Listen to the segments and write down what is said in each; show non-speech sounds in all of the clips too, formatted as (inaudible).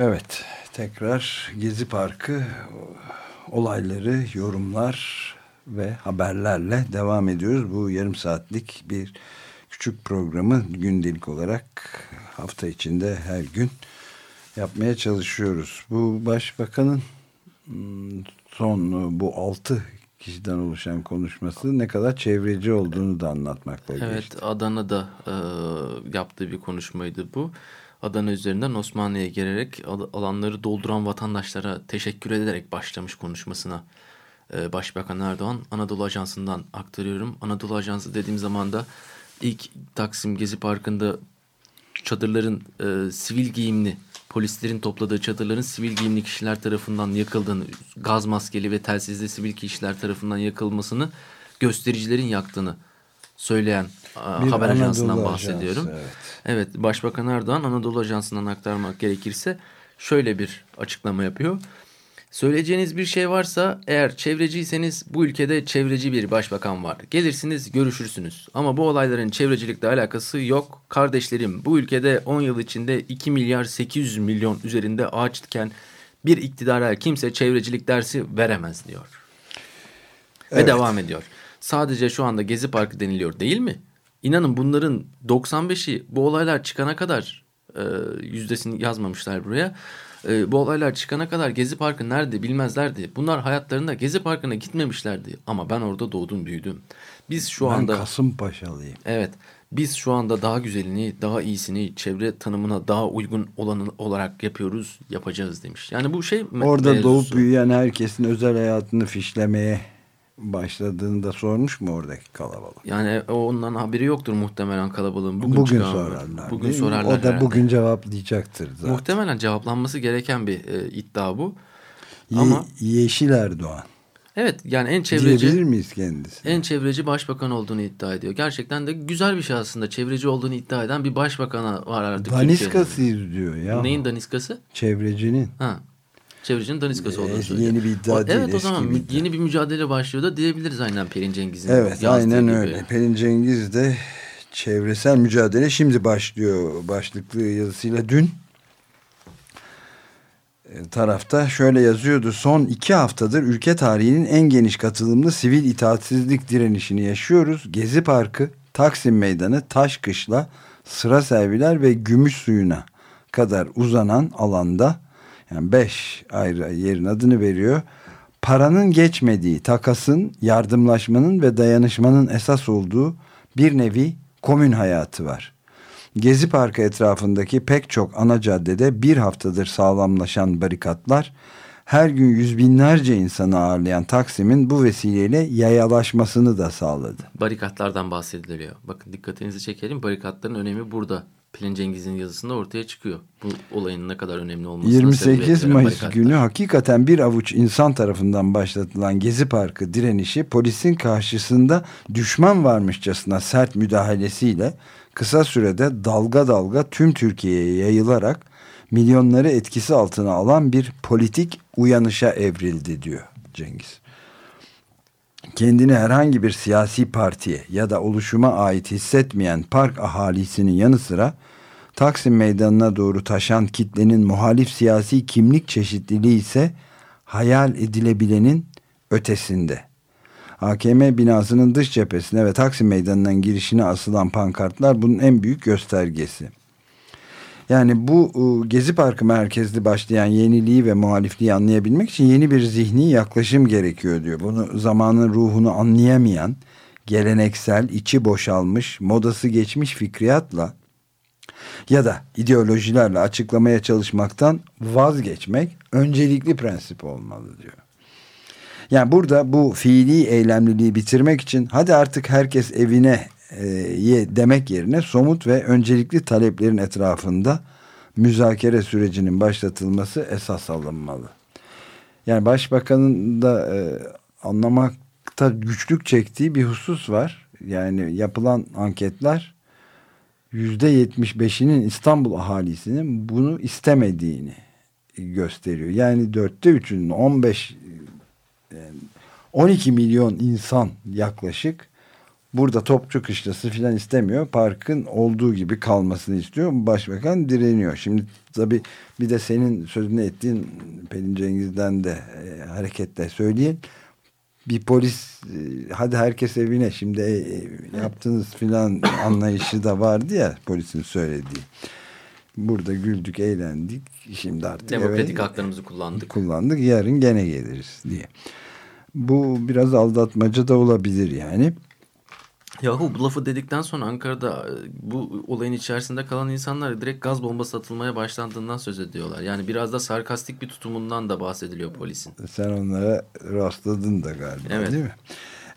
Evet, tekrar Gezi Parkı olayları, yorumlar ve haberlerle devam ediyoruz. Bu yarım saatlik bir küçük programı gündelik olarak hafta içinde her gün yapmaya çalışıyoruz. Bu başbakanın hmm, son bu altı kişiden oluşan konuşması ne kadar çevreci olduğunu da anlatmakla Evet, geçti. Adana'da e, yaptığı bir konuşmaydı bu. Adana üzerinden Osmanlı'ya gelerek alanları dolduran vatandaşlara teşekkür ederek başlamış konuşmasına. Ee, Başbakan Erdoğan Anadolu Ajansı'ndan aktarıyorum. Anadolu Ajansı dediğim zaman da ilk Taksim Gezi Parkı'nda çadırların e, sivil giyimli polislerin topladığı çadırların sivil giyimli kişiler tarafından yakıldığını, gaz maskeli ve telsizli sivil kişiler tarafından yakılmasını göstericilerin yaktığını söyleyen bir haber Anadolu ajansından bahsediyorum. Ajansı, evet. evet, Başbakan Erdoğan Anadolu Ajansı'ndan aktarmak gerekirse şöyle bir açıklama yapıyor. Söyleyeceğiniz bir şey varsa eğer çevreciyseniz bu ülkede çevreci bir başbakan var. Gelirsiniz görüşürsünüz. Ama bu olayların çevrecilikle alakası yok. Kardeşlerim bu ülkede 10 yıl içinde 2 milyar 800 milyon üzerinde ağaç diken bir iktidara kimse çevrecilik dersi veremez diyor. Evet. Ve devam ediyor. Sadece şu anda Gezi Parkı deniliyor değil mi? İnanın bunların 95'i bu olaylar çıkana kadar e, yüzdesini yazmamışlar buraya. E, bu olaylar çıkana kadar Gezi Parkı nerede bilmezlerdi. Bunlar hayatlarında Gezi Parkı'na gitmemişlerdi. Ama ben orada doğdum büyüdüm. Biz şu ben anda... Ben Kasımpaşalıyım. Evet. Biz şu anda daha güzelini, daha iyisini, çevre tanımına daha uygun olanı olarak yapıyoruz, yapacağız demiş. Yani bu şey... Orada mevzusu. doğup büyüyen herkesin özel hayatını fişlemeye başladığını da sormuş mu oradaki kalabalık? Yani ondan haberi yoktur muhtemelen kalabalığın. Bugün, bugün sorarlar. Bugün sorarlar. O da herhalde. bugün cevaplayacaktır zaten. Muhtemelen cevaplanması gereken bir e, iddia bu. Ye Ama Yeşil Erdoğan. Evet yani en çevreci diyebilir miyiz kendisi? En çevreci başbakan olduğunu iddia ediyor. Gerçekten de güzel bir şey aslında. Çevreci olduğunu iddia eden bir başbakana var artık. Daniskasıyız diyor ya. Neyin daniskası? Çevrecinin. Ha. Çevricinin daniskası olduğunu söylüyor. Yeni bir iddia o, değil. Evet o zaman bir yeni bir mücadele başlıyor da diyebiliriz aynen Pelin Cengiz'in. Evet aynen gibi. öyle. Pelin Cengiz de çevresel mücadele şimdi başlıyor başlıklı yazısıyla dün e, tarafta şöyle yazıyordu. Son iki haftadır ülke tarihinin en geniş katılımlı sivil itaatsizlik direnişini yaşıyoruz. Gezi Parkı, Taksim Meydanı, Taşkışla, Sıra Serviler ve Gümüş Suyu'na kadar uzanan alanda yani beş ayrı yerin adını veriyor. Paranın geçmediği, takasın, yardımlaşmanın ve dayanışmanın esas olduğu bir nevi komün hayatı var. Gezi Parkı etrafındaki pek çok ana caddede bir haftadır sağlamlaşan barikatlar, her gün yüz binlerce insanı ağırlayan Taksim'in bu vesileyle yayalaşmasını da sağladı. Barikatlardan bahsediliyor. Bakın dikkatinizi çekelim. Barikatların önemi burada. Pelin Cengiz'in yazısında ortaya çıkıyor. Bu olayın ne kadar önemli olmasına 28 Mayıs barikatlar. günü hakikaten bir avuç insan tarafından başlatılan Gezi Parkı direnişi polisin karşısında düşman varmışçasına sert müdahalesiyle kısa sürede dalga dalga tüm Türkiye'ye yayılarak milyonları etkisi altına alan bir politik uyanışa evrildi diyor Cengiz kendini herhangi bir siyasi partiye ya da oluşuma ait hissetmeyen park ahalisinin yanı sıra Taksim Meydanı'na doğru taşan kitlenin muhalif siyasi kimlik çeşitliliği ise hayal edilebilenin ötesinde. AKM binasının dış cephesine ve Taksim Meydanı'ndan girişine asılan pankartlar bunun en büyük göstergesi. Yani bu e, Gezi Parkı merkezli başlayan yeniliği ve muhalifliği anlayabilmek için yeni bir zihni yaklaşım gerekiyor diyor. Bunu zamanın ruhunu anlayamayan, geleneksel, içi boşalmış, modası geçmiş fikriyatla ya da ideolojilerle açıklamaya çalışmaktan vazgeçmek öncelikli prensip olmalı diyor. Yani burada bu fiili eylemliliği bitirmek için hadi artık herkes evine demek yerine somut ve öncelikli taleplerin etrafında müzakere sürecinin başlatılması esas alınmalı. Yani başbakanın da e, anlamakta güçlük çektiği bir husus var. Yani yapılan anketler %75'inin İstanbul ahalisinin bunu istemediğini gösteriyor. Yani dörtte üçünün 15 12 milyon insan yaklaşık burada topçu kışlası filan istemiyor. Parkın olduğu gibi kalmasını istiyor. Başbakan direniyor. Şimdi tabii bir de senin sözünü ettiğin Pelin Cengiz'den de e, hareketle söyleyeyim. Bir polis e, hadi herkes evine şimdi e, e, yaptığınız filan (coughs) anlayışı da vardı ya polisin söylediği. Burada güldük, eğlendik. Şimdi artık demokratik eve, haklarımızı kullandık. Kullandık. Yarın gene geliriz diye. Bu biraz aldatmaca da olabilir yani. Yahu bu lafı dedikten sonra Ankara'da e, bu olayın içerisinde kalan insanlar direkt gaz bombası atılmaya başlandığından söz ediyorlar. Yani biraz da sarkastik bir tutumundan da bahsediliyor polisin. Sen onlara rastladın da galiba evet. değil mi?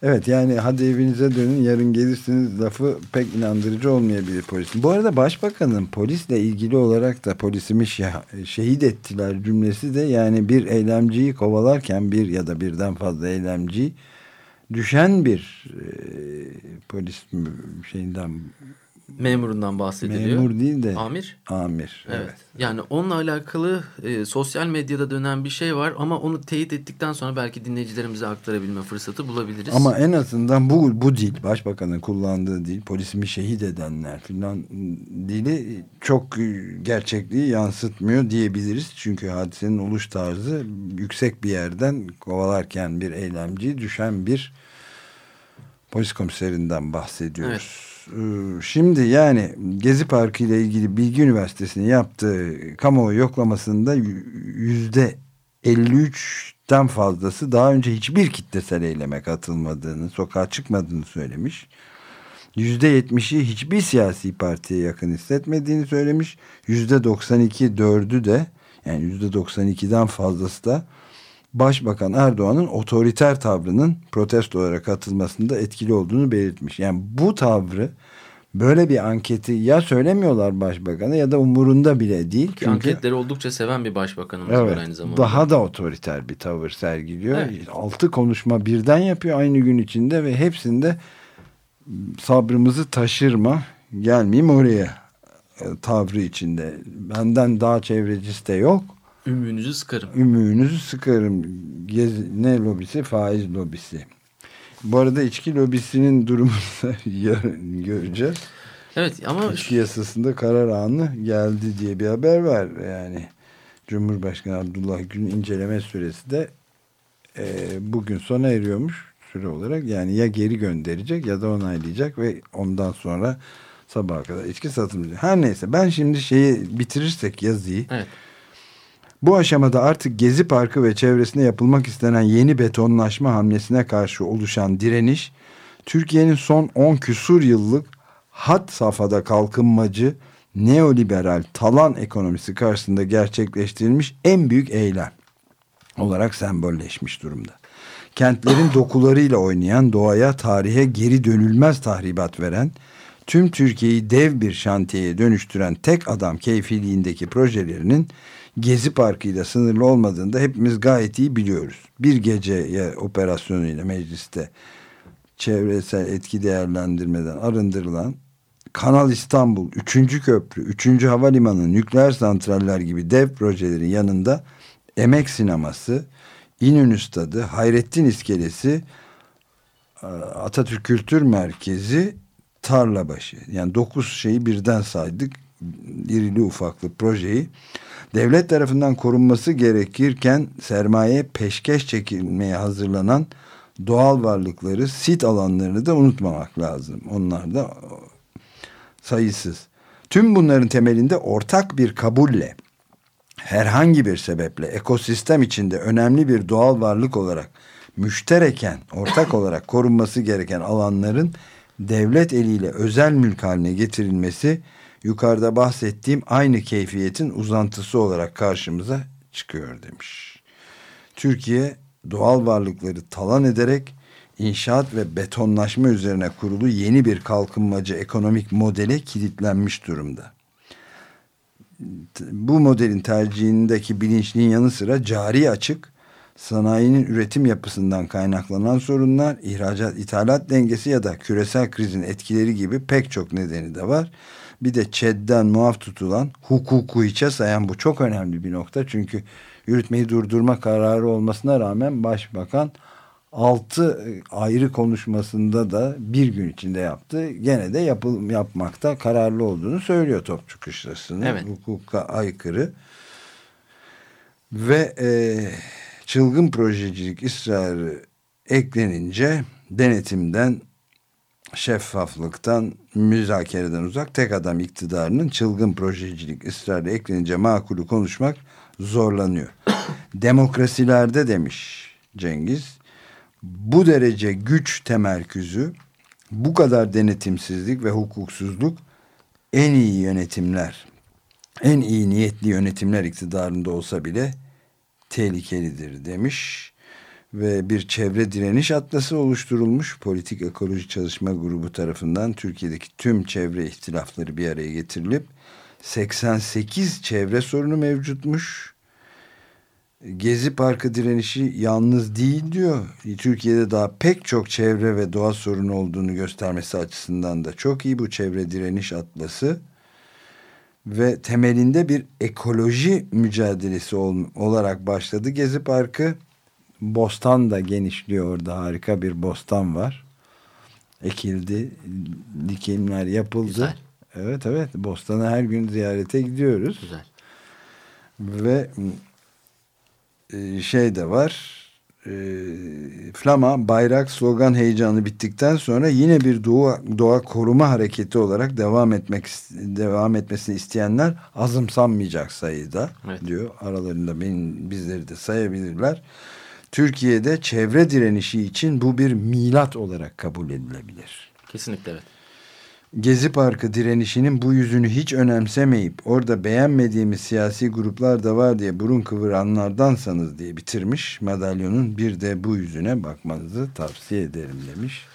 Evet yani hadi evinize dönün yarın gelirsiniz lafı pek inandırıcı olmayabilir polisin. Bu arada başbakanın polisle ilgili olarak da polisimi şehit ettiler cümlesi de yani bir eylemciyi kovalarken bir ya da birden fazla eylemciyi düşen bir e, polis şeyinden memurundan bahsediliyor. Memur değil de amir. Amir. Evet. evet. Yani onunla alakalı e, sosyal medyada dönen bir şey var ama onu teyit ettikten sonra belki dinleyicilerimize aktarabilme fırsatı bulabiliriz. Ama en azından bu bu dil başbakanın kullandığı dil polisimi şehit edenler filan dili çok gerçekliği yansıtmıyor diyebiliriz. Çünkü hadisenin oluş tarzı yüksek bir yerden kovalarken bir eylemci düşen bir polis komiserinden bahsediyoruz. Evet. Ee, şimdi yani Gezi Parkı ile ilgili Bilgi Üniversitesi'nin yaptığı kamuoyu yoklamasında yüzde 53'ten fazlası daha önce hiçbir kitlesel eyleme katılmadığını, sokağa çıkmadığını söylemiş. Yüzde 70'i hiçbir siyasi partiye yakın hissetmediğini söylemiş. Yüzde 92 dördü de yani yüzde 92'den fazlası da Başbakan Erdoğan'ın otoriter tavrının protesto olarak katılmasında etkili olduğunu belirtmiş. Yani bu tavrı böyle bir anketi ya söylemiyorlar başbakana ya da umurunda bile değil. Çünkü anketleri oldukça seven bir başbakanımız evet, var aynı zamanda. Daha da otoriter bir tavır sergiliyor. Evet. Altı konuşma birden yapıyor aynı gün içinde ve hepsinde sabrımızı taşırma gelmeyeyim oraya e, tavrı içinde. Benden daha çevrecisi de yok Ümüğünüzü sıkarım. Ümüğünüzü sıkarım. Gezi, ne lobisi? Faiz lobisi. Bu arada içki lobisinin durumunu (laughs) yarın göreceğiz. Evet ama... İçki yasasında karar anı geldi diye bir haber var. Yani Cumhurbaşkanı Abdullah Gül'ün inceleme süresi de e, bugün sona eriyormuş süre olarak. Yani ya geri gönderecek ya da onaylayacak ve ondan sonra sabaha kadar içki satılmayacak. Her neyse ben şimdi şeyi bitirirsek yazıyı... Evet bu aşamada artık Gezi Parkı ve çevresinde yapılmak istenen yeni betonlaşma hamlesine karşı oluşan direniş, Türkiye'nin son 10 küsur yıllık hat safhada kalkınmacı, neoliberal talan ekonomisi karşısında gerçekleştirilmiş en büyük eylem olarak sembolleşmiş durumda. Kentlerin dokularıyla oynayan, doğaya, tarihe geri dönülmez tahribat veren, tüm Türkiye'yi dev bir şantiyeye dönüştüren tek adam keyfiliğindeki projelerinin Gezi Parkı ile sınırlı olmadığını da hepimiz gayet iyi biliyoruz. Bir gece operasyonuyla mecliste çevresel etki değerlendirmeden arındırılan Kanal İstanbul, 3. Köprü, 3. Havalimanı, nükleer santraller gibi dev projelerin yanında Emek Sineması, İnönü Stadı, Hayrettin İskelesi, Atatürk Kültür Merkezi, Tarlabaşı. Yani dokuz şeyi birden saydık. İrili ufaklı projeyi devlet tarafından korunması gerekirken sermaye peşkeş çekilmeye hazırlanan doğal varlıkları, sit alanlarını da unutmamak lazım. Onlar da sayısız. Tüm bunların temelinde ortak bir kabulle herhangi bir sebeple ekosistem içinde önemli bir doğal varlık olarak müştereken, ortak olarak korunması gereken alanların devlet eliyle özel mülk haline getirilmesi yukarıda bahsettiğim aynı keyfiyetin uzantısı olarak karşımıza çıkıyor demiş. Türkiye doğal varlıkları talan ederek inşaat ve betonlaşma üzerine kurulu yeni bir kalkınmacı ekonomik modele kilitlenmiş durumda. Bu modelin tercihindeki bilinçliğin yanı sıra cari açık, sanayinin üretim yapısından kaynaklanan sorunlar, ihracat ithalat dengesi ya da küresel krizin etkileri gibi pek çok nedeni de var. Bir de ÇED'den muaf tutulan hukuku hiçe sayan bu çok önemli bir nokta. Çünkü yürütmeyi durdurma kararı olmasına rağmen başbakan altı ayrı konuşmasında da bir gün içinde yaptı. Gene de yapıl, yapmakta kararlı olduğunu söylüyor Topçu Kışlası'nın. Evet. Hukuka aykırı. Ve e, çılgın projecilik ısrarı eklenince denetimden şeffaflıktan, müzakereden uzak tek adam iktidarının çılgın projecilik ısrarı eklenince makulü konuşmak zorlanıyor. (coughs) Demokrasilerde demiş Cengiz, bu derece güç temerküzü, bu kadar denetimsizlik ve hukuksuzluk en iyi yönetimler, en iyi niyetli yönetimler iktidarında olsa bile tehlikelidir demiş ve bir çevre direniş atlası oluşturulmuş politik ekoloji çalışma grubu tarafından Türkiye'deki tüm çevre ihtilafları bir araya getirilip 88 çevre sorunu mevcutmuş. Gezi Parkı direnişi yalnız değil diyor. Türkiye'de daha pek çok çevre ve doğa sorunu olduğunu göstermesi açısından da çok iyi bu çevre direniş atlası. Ve temelinde bir ekoloji mücadelesi ol, olarak başladı Gezi Parkı. Bostan da genişliyor orada harika bir bostan var. Ekildi, dikimler yapıldı. Güzel. Evet evet Bostan'a her gün ziyarete gidiyoruz. Güzel. Ve e, şey de var. E, Flama bayrak slogan heyecanı bittikten sonra yine bir doğa, doğa koruma hareketi olarak devam etmek devam etmesini isteyenler azımsanmayacak sayıda Evet. diyor. Aralarında benim bizleri de sayabilirler. Türkiye'de çevre direnişi için bu bir milat olarak kabul edilebilir. Kesinlikle evet. Gezi Parkı direnişinin bu yüzünü hiç önemsemeyip orada beğenmediğimiz siyasi gruplar da var diye burun kıvıranlardansanız diye bitirmiş madalyonun bir de bu yüzüne bakmanızı tavsiye ederim demiş.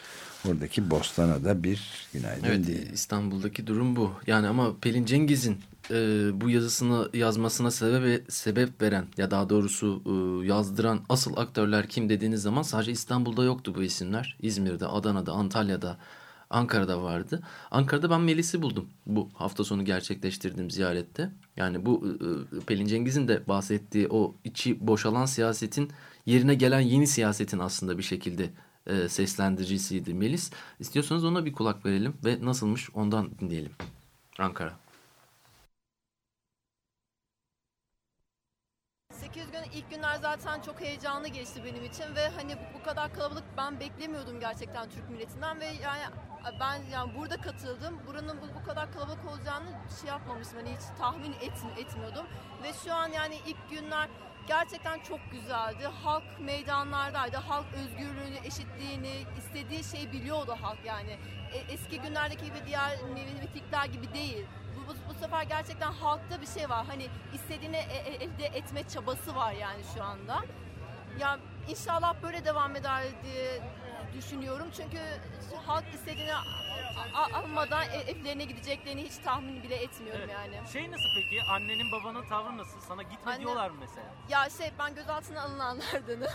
Oradaki Bostan'a da bir günaydın Evet diyelim. İstanbul'daki durum bu. Yani ama Pelin Cengiz'in e, bu yazısını yazmasına sebep sebep veren ya daha doğrusu e, yazdıran asıl aktörler kim dediğiniz zaman sadece İstanbul'da yoktu bu isimler. İzmir'de, Adana'da, Antalya'da, Ankara'da vardı. Ankara'da ben Melis'i buldum bu hafta sonu gerçekleştirdiğim ziyarette. Yani bu e, Pelin Cengiz'in de bahsettiği o içi boşalan siyasetin yerine gelen yeni siyasetin aslında bir şekilde e, seslendiricisiydi Melis. İstiyorsanız ona bir kulak verelim ve nasılmış ondan dinleyelim. Ankara. 800 gün ilk günler zaten çok heyecanlı geçti benim için ve hani bu kadar kalabalık ben beklemiyordum gerçekten Türk milletinden ve yani ben yani burada katıldım. Buranın bu, bu kadar kalabalık olacağını şey yapmamıştım. Hani hiç tahmin et, etmiyordum. Ve şu an yani ilk günler gerçekten çok güzeldi. Halk meydanlardaydı. Halk özgürlüğünü, eşitliğini, istediği şeyi biliyordu halk yani. E, eski günlerdeki gibi diğer mitikler gibi değil. Bu, bu, bu sefer gerçekten halkta bir şey var. Hani istediğini e, e, elde etme çabası var yani şu anda. Ya inşallah böyle devam eder diye düşünüyorum. Çünkü halk istediğini almadan e- evlerine gideceklerini hiç tahmin bile etmiyorum Evet. yani. Şey nasıl peki? Annenin babanın tavrı nasıl? Sana gitme Anne- diyorlar mı mesela? Ya şey ben gözaltına alınanlardanım.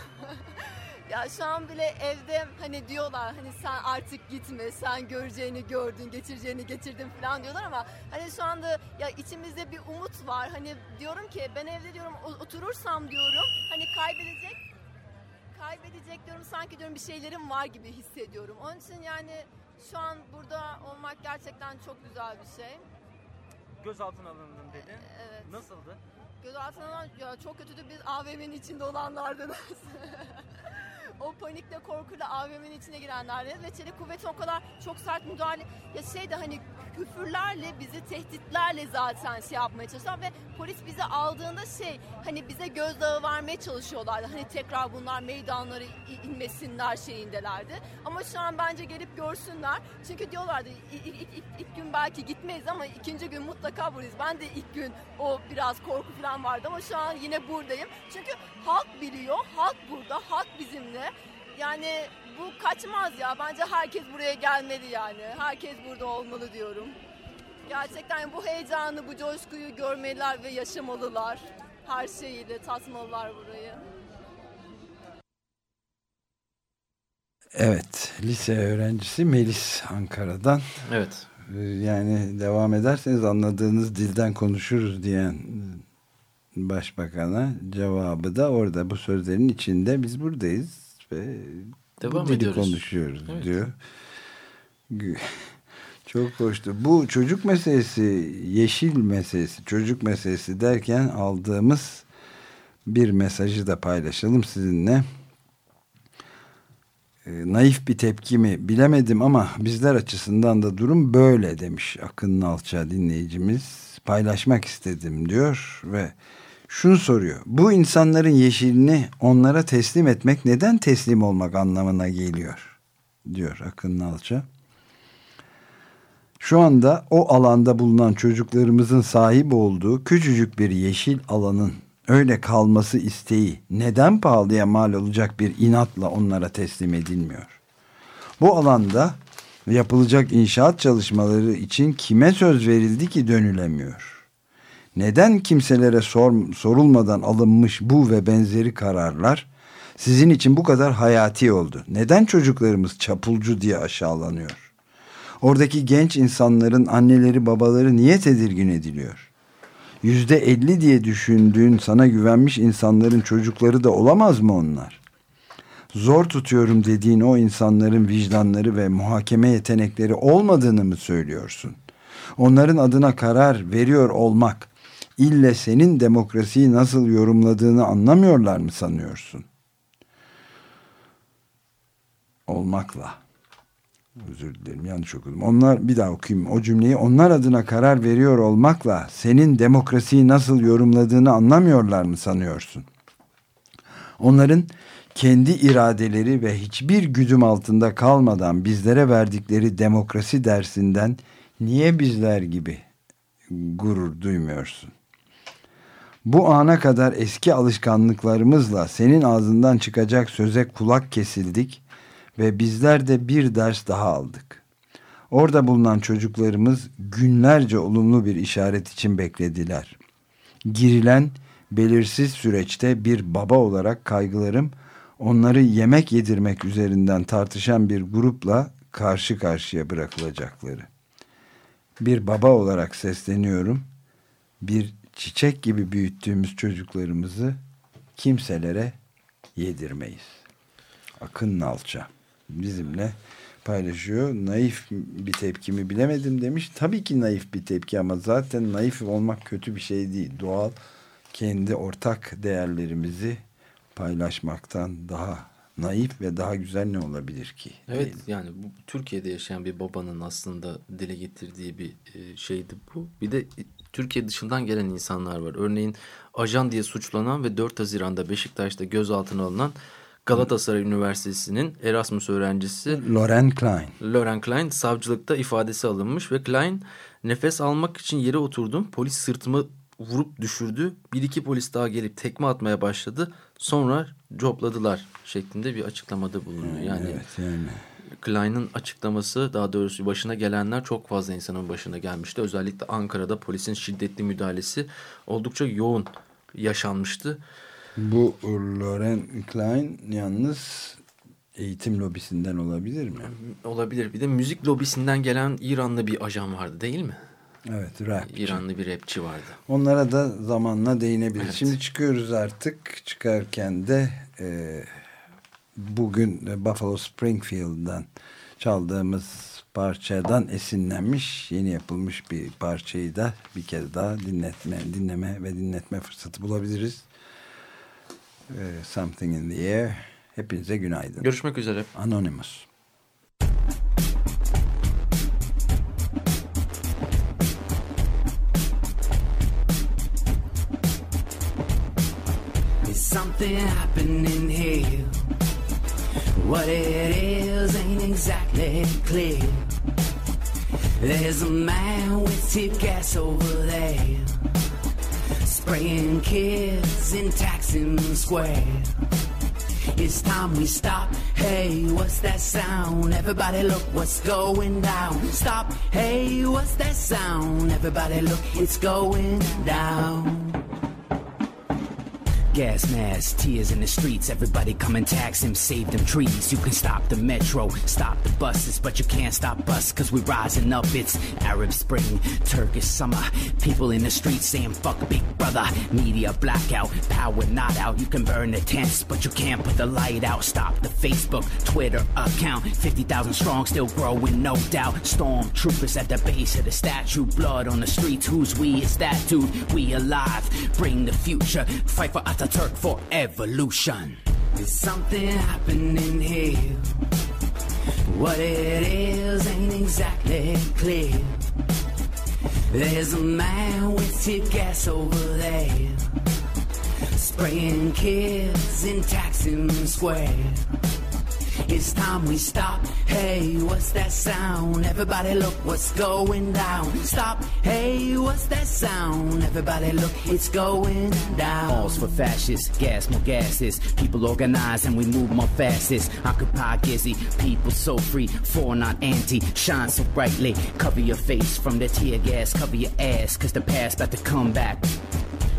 (laughs) ya şu an bile evde hani diyorlar hani sen artık gitme sen göreceğini gördün geçireceğini getirdin falan diyorlar ama hani şu anda ya içimizde bir umut var. Hani diyorum ki ben evde diyorum oturursam diyorum hani kaybedecek kaybedecek diyorum sanki diyorum bir şeylerim var gibi hissediyorum. Onun için yani şu an burada olmak gerçekten çok güzel bir şey. Gözaltına alındın dedin. Evet. Nasıldı? Gözaltına ya çok kötüydü biz AVM'nin içinde olanlardanız. (laughs) o panikle korkuyla AVM'nin içine girenlerdi ve çelik kuvveti o kadar çok sert müdahale ya şey de hani küfürlerle bizi tehditlerle zaten şey yapmaya çalıştılar ve polis bizi aldığında şey hani bize gözdağı vermeye çalışıyorlardı. Hani tekrar bunlar meydanlara inmesinler şeyindelerdi. Ama şu an bence gelip görsünler. Çünkü diyorlardı ilk, ilk, ilk, ilk gün belki gitmeyiz ama ikinci gün mutlaka buradayız. Ben de ilk gün o biraz korku falan vardı ama şu an yine buradayım. Çünkü halk biliyor, halk burada, halk bizimle. Yani bu kaçmaz ya. Bence herkes buraya gelmeli yani. Herkes burada olmalı diyorum. Gerçekten bu heyecanı, bu coşkuyu görmeliler ve yaşamalılar. Her şeyiyle tatmalılar burayı. Evet, lise öğrencisi Melis Ankara'dan. Evet. Ee, yani devam ederseniz anladığınız dilden konuşuruz diyen başbakana cevabı da orada bu sözlerin içinde biz buradayız ve Devam bu dili ediyoruz. konuşuyoruz Evet. diyor. (laughs) Çok hoştu. Bu çocuk meselesi, yeşil meselesi, çocuk meselesi derken aldığımız bir mesajı da paylaşalım sizinle. E, naif bir tepki mi bilemedim ama bizler açısından da durum böyle demiş Akın Nalça dinleyicimiz. Paylaşmak istedim diyor ve şunu soruyor. Bu insanların yeşilini onlara teslim etmek neden teslim olmak anlamına geliyor? Diyor Akın Nalça. Şu anda o alanda bulunan çocuklarımızın sahip olduğu küçücük bir yeşil alanın öyle kalması isteği neden pahalıya mal olacak bir inatla onlara teslim edilmiyor? Bu alanda yapılacak inşaat çalışmaları için kime söz verildi ki dönülemiyor? Neden kimselere sor, sorulmadan alınmış bu ve benzeri kararlar sizin için bu kadar hayati oldu? Neden çocuklarımız çapulcu diye aşağılanıyor? Oradaki genç insanların anneleri babaları niye tedirgin ediliyor? Yüzde elli diye düşündüğün sana güvenmiş insanların çocukları da olamaz mı onlar? Zor tutuyorum dediğin o insanların vicdanları ve muhakeme yetenekleri olmadığını mı söylüyorsun? Onların adına karar veriyor olmak ille senin demokrasiyi nasıl yorumladığını anlamıyorlar mı sanıyorsun? Olmakla. Özür dilerim yanlış okudum. Onlar bir daha okuyayım o cümleyi. Onlar adına karar veriyor olmakla senin demokrasiyi nasıl yorumladığını anlamıyorlar mı sanıyorsun? Onların kendi iradeleri ve hiçbir güdüm altında kalmadan bizlere verdikleri demokrasi dersinden niye bizler gibi gurur duymuyorsun? Bu ana kadar eski alışkanlıklarımızla senin ağzından çıkacak söze kulak kesildik ve bizler de bir ders daha aldık. Orada bulunan çocuklarımız günlerce olumlu bir işaret için beklediler. Girilen belirsiz süreçte bir baba olarak kaygılarım onları yemek yedirmek üzerinden tartışan bir grupla karşı karşıya bırakılacakları. Bir baba olarak sesleniyorum. Bir çiçek gibi büyüttüğümüz çocuklarımızı kimselere yedirmeyiz. Akın Nalça bizimle paylaşıyor. Naif bir tepkimi bilemedim demiş. Tabii ki naif bir tepki ama zaten naif olmak kötü bir şey değil. Doğal kendi ortak değerlerimizi paylaşmaktan daha naif ve daha güzel ne olabilir ki? Evet diyelim. yani bu Türkiye'de yaşayan bir babanın aslında dile getirdiği bir e, şeydi bu. Bir de Türkiye dışından gelen insanlar var. Örneğin ajan diye suçlanan ve 4 Haziran'da Beşiktaş'ta gözaltına alınan Galatasaray Üniversitesi'nin Erasmus öğrencisi Loren Klein. Loren Klein savcılıkta ifadesi alınmış ve Klein nefes almak için yere oturdum. Polis sırtımı vurup düşürdü. Bir iki polis daha gelip tekme atmaya başladı. Sonra copladılar şeklinde bir açıklamada bulunuyor. Yani Evet yani. Klein'in açıklaması daha doğrusu başına gelenler çok fazla insanın başına gelmişti. Özellikle Ankara'da polisin şiddetli müdahalesi oldukça yoğun yaşanmıştı. Bu Loren Klein yalnız eğitim lobisinden olabilir mi? Olabilir. Bir de müzik lobisinden gelen İranlı bir ajan vardı değil mi? Evet rap. İranlı bir rapçi vardı. Onlara da zamanla değinebiliriz. Evet. Şimdi çıkıyoruz artık. Çıkarken de e, bugün Buffalo Springfield'dan çaldığımız parçadan esinlenmiş yeni yapılmış bir parçayı da bir kez daha dinletme, dinleme ve dinletme fırsatı bulabiliriz. E, Something in the Air Hepinize günaydın. Görüşmek üzere. Anonymous. Something happening here. What it is ain't exactly clear. There's a man with tear gas over there, spraying kids in Taksim Square. It's time we stop. Hey, what's that sound? Everybody look what's going down. Stop. Hey, what's that sound? Everybody look, it's going down. Gas masks, tears in the streets. Everybody come and tax him, save them trees. You can stop the metro, stop the buses, but you can't stop us, cause we're rising up. It's Arab Spring, Turkish summer. People in the streets saying fuck Big Brother. Media blackout, power not out. You can burn the tents, but you can't put the light out. Stop the Facebook, Twitter account. 50,000 strong, still growing, no doubt. Stormtroopers at the base of the statue. Blood on the streets, who's we? It's that dude. We alive, bring the future. Fight for Ataturk for evolution. There's something happening here. What it is ain't exactly clear. There's a man with tear gas over there, spraying kids in Taksim Square. It's time we stop. Hey, what's that sound? Everybody look what's going down. Stop. Hey, what's that sound? Everybody look, it's going down. Balls for fascists, gas more gases. People organize and we move more fastest. Occupy Gizzy, people so free, for not anti. Shine so brightly. Cover your face from the tear gas, cover your ass, cause the past about to come back.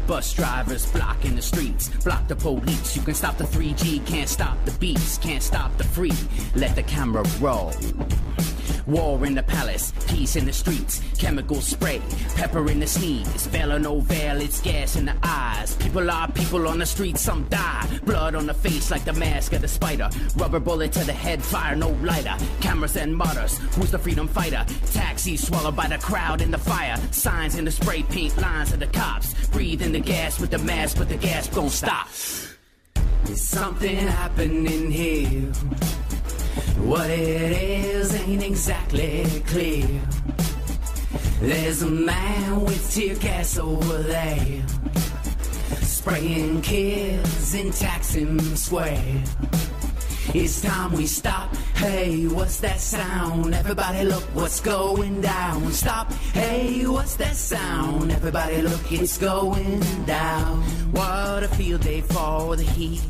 Bus drivers blocking the streets, block the police. You can stop the 3G, can't stop the beats, can't stop the free. Let the camera roll. War in the palace, peace in the streets, chemical spray, pepper in the sneeze, veil or no veil, it's gas in the eyes. People are people on the street, some die. Blood on the face like the mask of the spider. Rubber bullet to the head, fire no lighter. Cameras and martyrs, who's the freedom fighter? Taxis swallowed by the crowd in the fire. Signs in the spray paint lines of the cops. Breathe in the gas with the mask, but the gas don't stop. There's something happening here. What it is ain't exactly clear. There's a man with tear gas over there, spraying kids in Taksim Square. It's time we stop. Hey, what's that sound? Everybody look what's going down. Stop. Hey, what's that sound? Everybody look, it's going down. What a field day for the heat.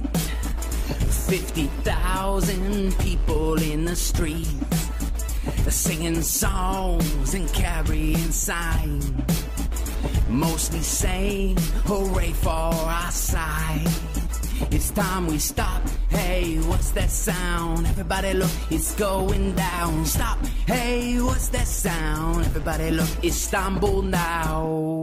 50,000 people in the street singing songs and carrying signs. Mostly saying hooray for our side. It's time we stop. Hey, what's that sound? Everybody look, it's going down. Stop. Hey, what's that sound? Everybody look, Istanbul now.